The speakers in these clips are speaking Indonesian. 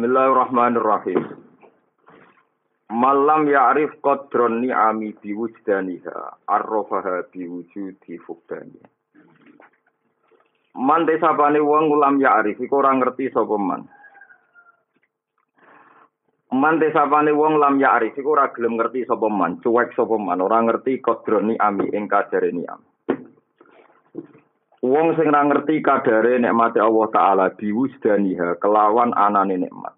Bismillahirrahmanirrahim. Malam ya'rif qadron ni'ami biwujdaniha arrofaha biwujudi fukdani. Man desapane wong ulam ya'rif iku ora ngerti sapa man. Man desapane wong lam ya'rif iku ora gelem ngerti sapa man, cuek sapa man, ora ngerti qadron ni'ami ing kadare ni'am. Wong sing ora ngerti kadare nikmate Allah taala biwujdaniha kelawan anane nikmat.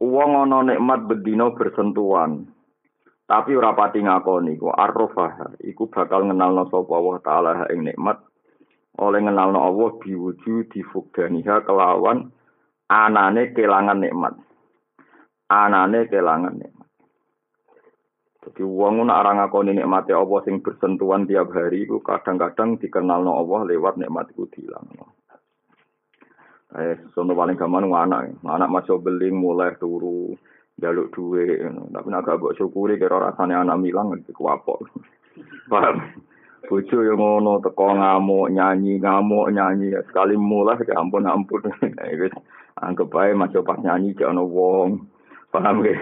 Wong ana nikmat bedino bersentuhan. Tapi ora pati ngakoni ku arrofah iku bakal ngenalno sapa Allah taala ing nikmat oleh ngenalno Allah diwujud difugdaniha kelawan anane kelangan nikmat. Anane kelangan nikmat. Jadi wong ora ora ngakoni nikmate Allah sing bersentuhan tiap hari iku kadang-kadang dikenalno Allah lewat nikmat iku dilangno. Eh, sono paling gampang anak, anak masuk beli mulai turu, jaluk duwe, tapi nak gak buat syukuri kira rasanya anak milang itu kuapok. Paham? Bojo yang ngono teko ngamuk nyanyi ngamuk nyanyi sekali mulai ke ampun ampun. Anggap baik masuk pas nyanyi jangan wong. Paham ya?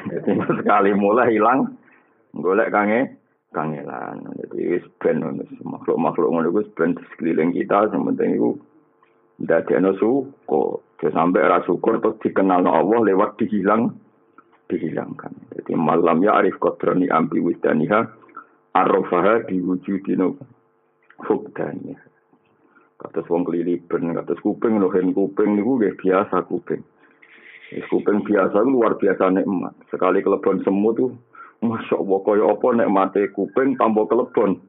Sekali mulai hilang golek kange kangelan. Jadi wis ben makhluk-makhluk ngono iku ben sekeliling kita sing penting iku ndadekno suko. Dia sampai ra syukur terus dikenal Allah lewat dihilang dihilangkan. Jadi malam ya arif kodrani ambi wisdaniha arrofaha diwujudino fukdaniha. Kados wong keliliben, kados kuping lho kuping niku nggih biasa kuping. Wis kuping biasa luar biasa nikmat. Sekali kelebon semut tuh Masya Allah, kaya apa nek mati kuping tambah kelebon.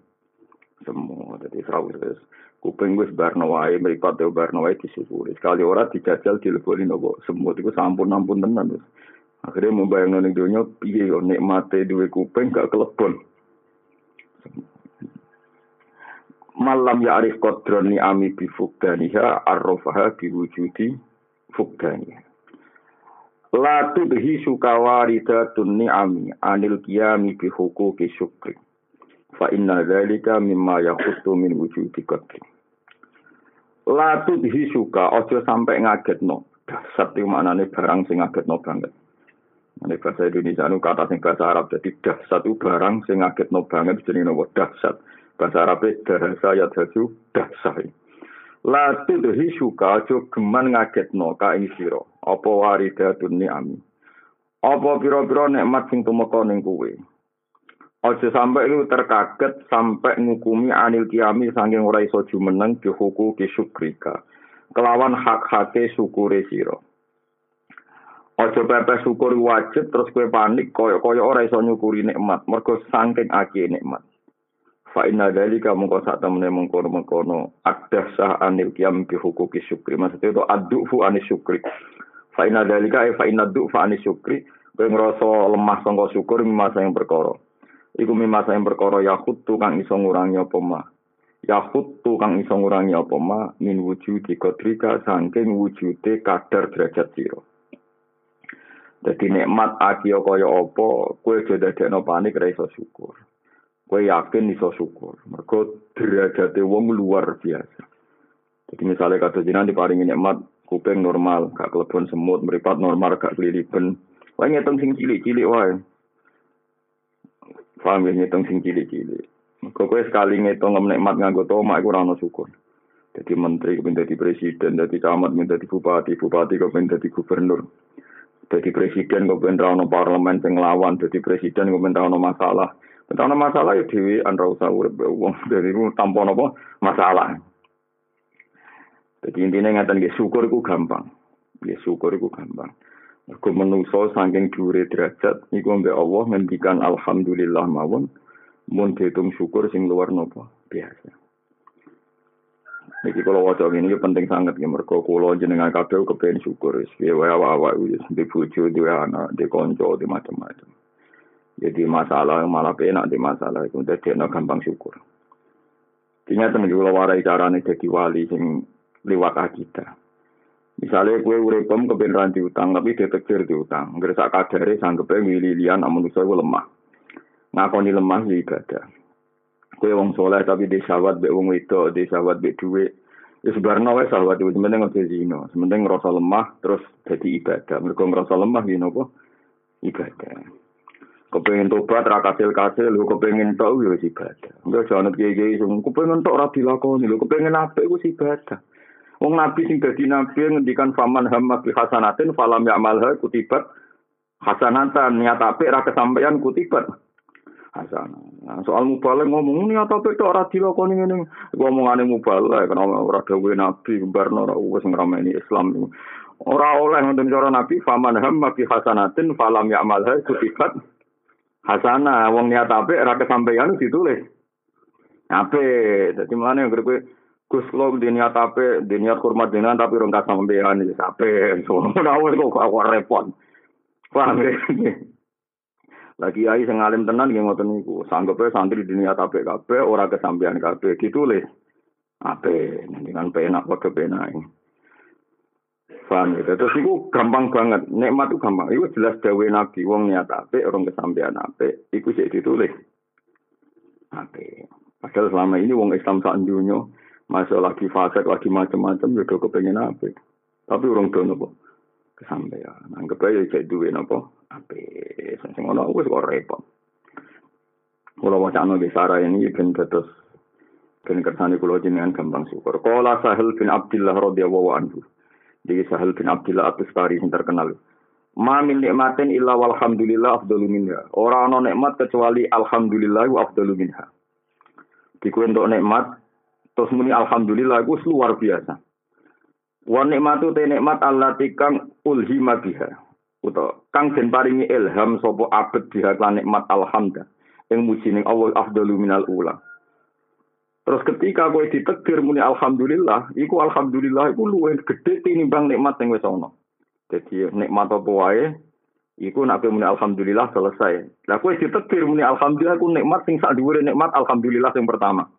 Semua, jadi serawis. Kuping gue sebarno wae, meripat ya barno wae disyukuri. Sekali ora dijajal dileboni nopo. Semua itu sampun-ampun tenan. Akhirnya membayang ning dunia, piye yo nek mati duwe kuping gak kelebon. Malam ya arif kodroni ami bifugdaniha arrofaha biwujudi fugdaniha. La tudhi sukawarida tunni ami anil qiyami bi huquqi syukri. Fa inna dzalika mimma yakhuttu min wujudi qadri. La tudhi suka aja sampai ngagetno. Dasar itu maknane barang sing ngagetno banget. Ini bahasa Indonesia itu kata sing bahasa Arab jadi dahsat itu barang sing ngagetno banget jadi nopo dahsat. Bahasa Arab itu dahasa ya dasu dahsat. La tudhi suka aja geman ngagetno ka ing sira apa waridatun ni'ami apa pira-pira nikmat sing tumeka ning kuwe aja sampai lu terkaget sampai ngukumi anil kiami saking ora iso jumeneng dihuku ki syukrika kelawan hak-hake syukure sira. Aja pepe syukur wajib terus kue panik kaya-kaya ora iso nyukuri nikmat. Mergo saking akeh nikmat. Fa inna dalika mungko sak temene mengkono mengkono adah sah anil kiam bi hukuki syukri maksudnya itu adu fu anis syukri Fa inna dalika e fa inna du fa ani syukri kowe ngrasa lemah sangka syukur masa yang perkara. Iku masa yang perkara ya khutu kang iso ngurangi apa ma. Ya khutu kang iso ngurangi apa ma min wujudi kodrika saking wujude kadar derajat sira. Dadi nikmat akiyo kaya apa, kowe aja dadekno panik ra iso syukur. Kowe yakin iso syukur. Mergo derajate wong luar biasa. Jadi misalnya kata jinan diparingi nikmat kuping normal, gak kelebon semut, meripat normal, gak kelilipan. Wah ngitung sing cilik-cilik wae. Paham ya ngitung sing cilik-cilik. Kok kowe sekali ngitung nikmat nganggo tomak iku ora ono syukur. Jadi menteri kepen jadi presiden, jadi camat menjadi bupati, bupati kepen jadi gubernur. Jadi presiden kepen ra ono parlemen sing lawan, jadi presiden kepen ra ono masalah. Ono masalah ya dhewe ora usah urip wong. Dadi tanpa napa masalah. Jadi intinya ngatakan ya syukur itu gampang. Ya syukur itu gampang. Aku menungso saking dure derajat, niku mbak Allah ngendikan alhamdulillah mawon, mun dihitung syukur sing luar nopo biasa. Niki kalau wajah ini penting sangat ya mereka kulo jenengan kabel kepengen syukur, ya wae awak itu di bojo, di anak, di konco, di macam-macam. Jadi masalah malah penak di masalah itu, jadi gampang syukur. Ternyata nih kalau warai carane jadi wali sing lewat akidah. Misalnya kue uripem kebenaran diutang, tapi detektir diutang. Ngerasa kadare sanggepe mililian amun usaha lemah. Ngakoni lemah ya ibadah. Kue wong soleh tapi disawat be wong itu, disawat be duit. Ya sebarno wae sahabat itu sementing aja zina, sementing ngerasa lemah terus jadi ibadah. Mereka ngerasa lemah gini apa? Ibadah. Kepengen tobat ra kasil kasil, lu kepengen tau ya ibadah. Enggak jangan kiai kiai kepengen tok ra dilakoni, lu kepengen apik ku ibadah. Wong nabi sing dadi nabi ngendikan faman hamma bi hasanatin falam ya'malha kutibat hasanatan niat apik ra kesampaian kutibat hasanah. Nah, soal mubalek ngomong niat apik tok ora dilakoni ngene. Ngomongane mubalek kenapa ora dawuhe nabi barno ora wis ngrameni Islam. Ora oleh ngoten cara nabi faman hamma bi hasanatin falam ya'malha kutibat hasanah. Wong niat apik ra kesampaian ditulis. Apik. Dadi mlane kowe Gus lo di niat apa, di niat hormat dengan tapi orang kata sampean ini sampai, ora wis kok kok repot. Paham ya? Lagi ai sing alim tenan nggih ngoten niku. Sanggepe santri di niat apik kabeh ora kesampean kabeh ditulis. Ape dengan penak padha penak. Paham ya? Terus iku gampang banget. Nikmat itu gampang. Iku jelas dawe Nabi wong niat apik orang kesampean apik iku sik ditulis. Ape. Padahal selama ini wong Islam sak dunya Masa lagi fasik, lagi macam-macam, ya udah kepengen apa. Tapi orang do nopo kesampaian. Anggap aja cek duwe nopo apa. Sing ngono wis kok repot. Kula wacana di Sarah ini ben terus ben kersane kula jenengan gampang syukur. Qala Sahal bin Abdullah radhiyallahu anhu. Jadi Sahal bin Abdullah atus kari sing terkenal. Ma min nikmatin illa walhamdulillah afdalu minha. Ora ana nikmat kecuali alhamdulillah wa afdalu minha. Diku untuk nikmat Terus muni alhamdulillah itu luar biasa. Wa nikmatu te nikmat Allah tikang ulhima biha. Uto kang den paringi ilham sapa abet biha lan nikmat alhamdulillah. Yang muji ning Allah afdalu minal ula. Terus ketika kowe ditegir muni alhamdulillah, iku alhamdulillah iku luwih gedhe tinimbang nikmat yang wis ana. Jadi nikmat apa wae iku nek muni alhamdulillah selesai. Lah kowe ditegir muni alhamdulillah iku nikmat sing sak dhuwure nikmat alhamdulillah yang pertama.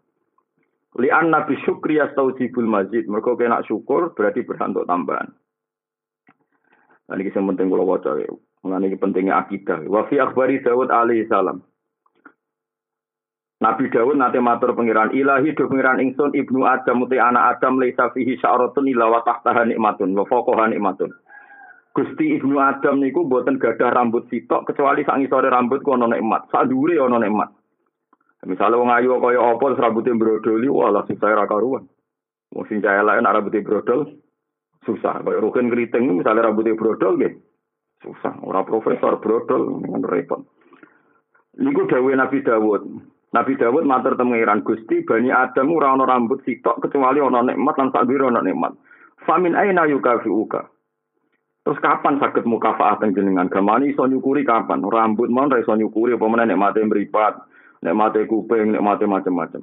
Li anna bi syukri yastaujibul mazid. Mereka kena syukur berarti berhak untuk tambahan. Nah, ini yang penting kalau waca ya. Mengenai pentingnya akidah. Wa fi akhbari Dawud alaihi salam. Nabi Dawud nate matur pengiran ilahi do pengiran ingsun ibnu Adam uti anak Adam laisa fihi sya'ratun illa wa tahtaha nikmatun wa nikmatun. Gusti ibnu Adam niku boten gadah rambut sitok kecuali sak ngisore rambut ku ana nikmat. Sak dhuwure ana nikmat. Misalnya wong ayu kaya apa terus brodoli, wah lah susah ra karuan. Wong sing lain rambutnya brodol, susah. Kaya rugen keriting misalnya rambutnya brodol gitu. Susah. Orang profesor brodol, dengan repot. Niku dawuh Nabi Dawud. Nabi Dawud matur temengiran Gusti Bani Adam ora ana rambut sitok kecuali ana nikmat lan sak ana nikmat. Famin aina yukafiuka. Terus kapan sakit mukafaah jenengan? Gamani iso nyukuri kapan? Rambut mau ora iso nyukuri apa meneh nikmate mripat nek mate kuping, nek mate macam-macam.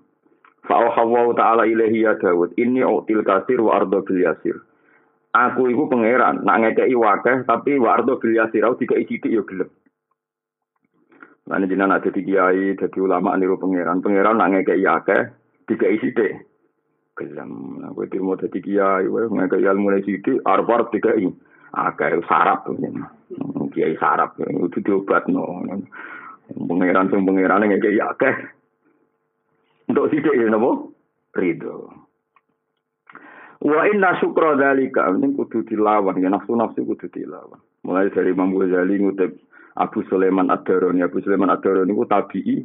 Fa'ahawu ta'ala ilahi ya Dawud, ini util kasir wa ardo bil yasir. Aku iku pangeran, nak ngekei wakeh, tapi wa ardo bil yasir, aku tiga isitik ya gelap. Nah ini jinan ada di kiai, jadi ulama niru pangeran. Pangeran nak ngekei akeh, tiga isitik. Gelam, nah gue mau jadi kiai, gue ngekei ilmu arbar tiga i. Akeh sarap, kiai sarap, itu diobat no. Pangeran sing pangeran yang kayak akeh. Untuk sidik ya napa? Ridho. Wa inna syukra dzalika ini kudu dilawan ya nafsu nafsu kudu dilawan. Mulai dari Imam Ghazali ngutip Abu Sulaiman Ad-Darani. Abu Sulaiman Ad-Darani ku tabi'i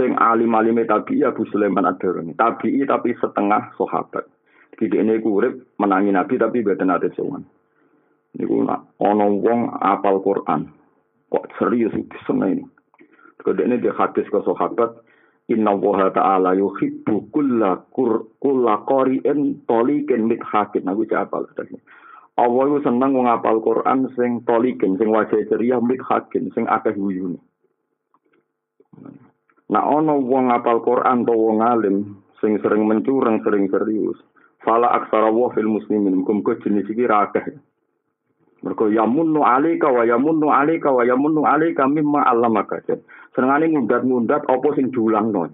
sing alim-alime tabi'i Abu Sulaiman Ad-Darani. Tabi'i tapi setengah sahabat. Jadi ini urip menangi Nabi tapi boten ate sowan. Niku ana wong apal Quran. Kok serius seneng ini. Kode ini dia hadis ke sahabat, Inna wa ta'ala yuhibbu kulla kur kulla qari'in tolikin mithakin. Gue apal tadi. Allah itu seneng ngapal Quran sing tolikin, sing wajah ceria mithakin, sing akeh wuyune. Nah, ono wong ngapal Quran to wong alim, sing sering mencurang, sering serius. Fala aksara wa fil muslimin, muga jenis iki ra akeh. Mergo yamunnu alika wa yamunnu alika wa yamunnu alika mimma allamaka. Senengane ngundat-ngundat apa sing diulangno.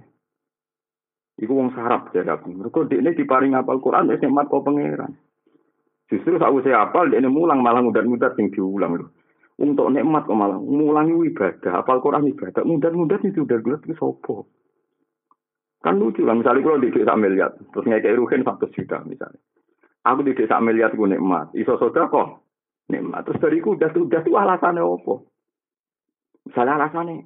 Iku wong sarap ya aku. Mergo dekne diparing apal Quran wis nikmat kok pangeran. Justru sakwise apal dekne mulang malah ngundat-ngundat sing diulang lho. Untuk nikmat kok malah mulang ibadah, apal Quran ibadah, ngundat-ngundat itu udah gelas itu sopo. Kan lucu lah, misalnya kalau di desa miliar, terus ngekei rugen satu juta misalnya. Aku di desa miliar gue nikmat, iso soda kok nikmat. Terus dari udah tuh udah tuh alasannya apa? Misalnya alasannya,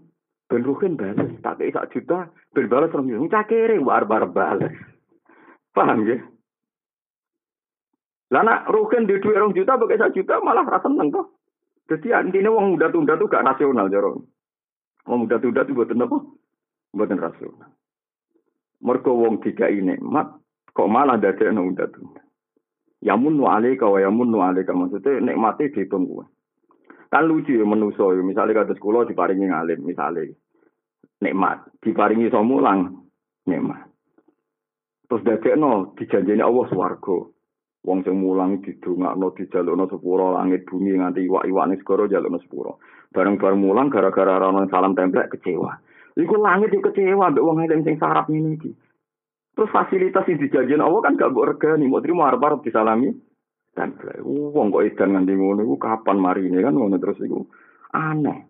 ben balas, tak kayak sak juta, ben balas orang cakere, war-war balas. Paham ya? Lah nak rugen di duit orang juta, pakai sak juta malah rasa seneng kok. Jadi intinya uang muda tunda tuh gak rasional jorong. Uang muda tunda tuh buat apa? Buatan rasional. Mergo wong dikai nikmat kok malah dadekno unda-tunda. Ya mun alika wa ya mun alika maksudnya nikmate dihitung kuwe. Kan lucu ya menuso ya misalnya kados kula diparingi ngalim misalnya nikmat, diparingi iso mulang nikmat. Terus dadekno dijanjeni Allah swarga. Wong sing mulang didongakno dijalukno sepuro langit bumi nganti iwak-iwak ning segara jalukno sepuro. Bareng-bareng mulang gara-gara ana salam templek kecewa. Iku langit itu kecewa mbek wong alim sing sarap ini iki. Terus fasilitas yang dijanjikan Allah kan gak mbok regani, mau terima arep-arep disalami. Dan wong kok edan nganti ngono iku kapan mari ini kan ngono terus iku aneh.